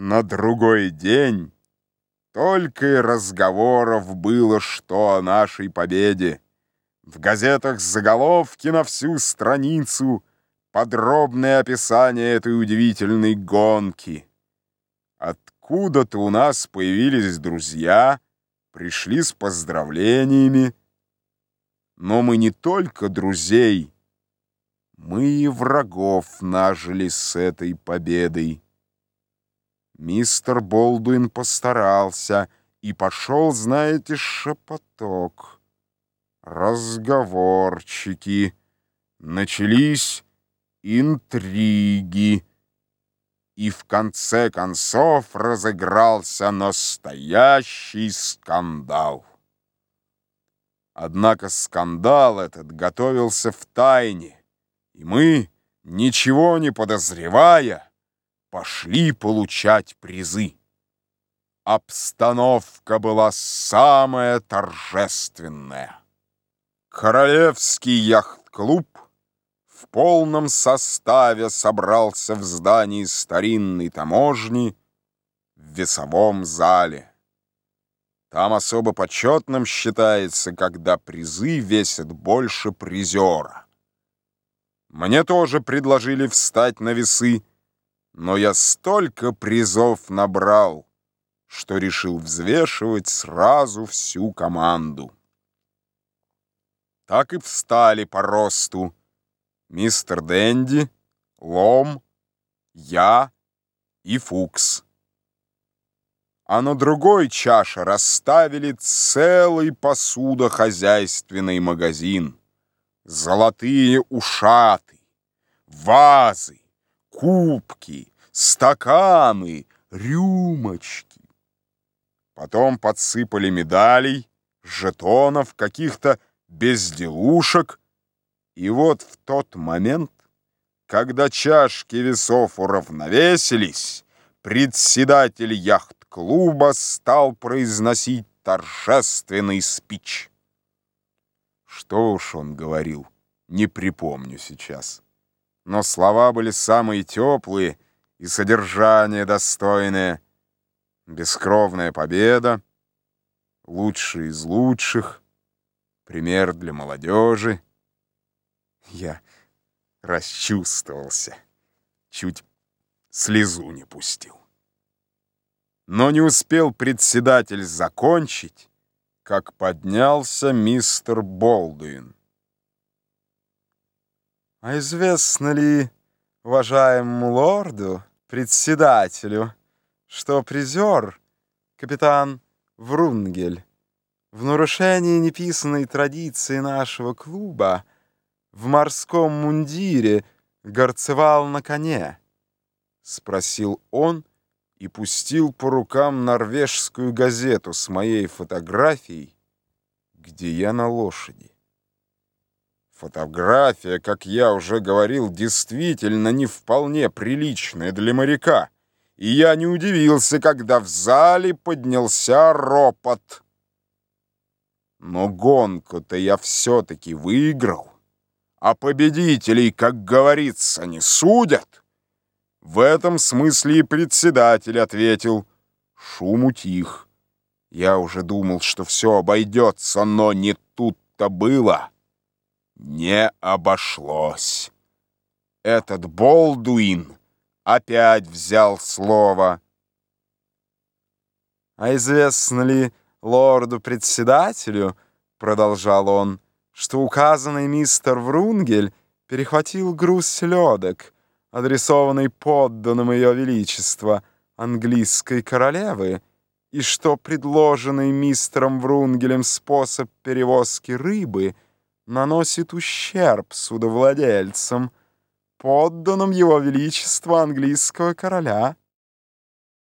На другой день только и разговоров было, что о нашей победе. В газетах заголовки на всю страницу, подробное описание этой удивительной гонки. Откуда-то у нас появились друзья, пришли с поздравлениями. Но мы не только друзей, мы и врагов нажили с этой победой. Мистер Болдуин постарался и пошел, знаете, шепоток. Разговорчики. Начались интриги. И в конце концов разыгрался настоящий скандал. Однако скандал этот готовился в тайне, и мы, ничего не подозревая, пошли получать призы. Обстановка была самая торжественная. Королевский яхт-клуб в полном составе собрался в здании старинной таможни в весовом зале. Там особо почетным считается, когда призы весят больше призера. Мне тоже предложили встать на весы, но я столько призов набрал, что решил взвешивать сразу всю команду. Так и встали по росту мистер Дэнди, Лом, я и Фукс. А на другой чаше расставили целый посудохозяйственный магазин. Золотые ушаты, вазы, кубки, стаканы, рюмочки. Потом подсыпали медалей, жетонов, каких-то безделушек. И вот в тот момент, когда чашки весов уравновесились, председатель яхт-клуба стал произносить торжественный спич. Что уж он говорил, не припомню сейчас но слова были самые теплые и содержание достойное. Бескровная победа, лучший из лучших, пример для молодежи. Я расчувствовался, чуть слезу не пустил. Но не успел председатель закончить, как поднялся мистер Болдуин. А известно ли уважаемому лорду, председателю, что призер, капитан Врунгель, в нарушении неписанной традиции нашего клуба в морском мундире горцевал на коне? Спросил он и пустил по рукам норвежскую газету с моей фотографией, где я на лошади. Фотография, как я уже говорил, действительно не вполне приличная для моряка. И я не удивился, когда в зале поднялся ропот. Но гонку-то я все-таки выиграл. А победителей, как говорится, не судят. В этом смысле и председатель ответил. Шум утих. Я уже думал, что все обойдется, но не тут-то было не обошлось. Этот Болдуин опять взял слово. «А известно ли лорду-председателю, — продолжал он, — что указанный мистер Врунгель перехватил груз селедок, адресованный подданным ее величества, английской королевы, и что предложенный мистером Врунгелем способ перевозки рыбы — наносит ущерб судовладельцам, подданным его величества английского короля.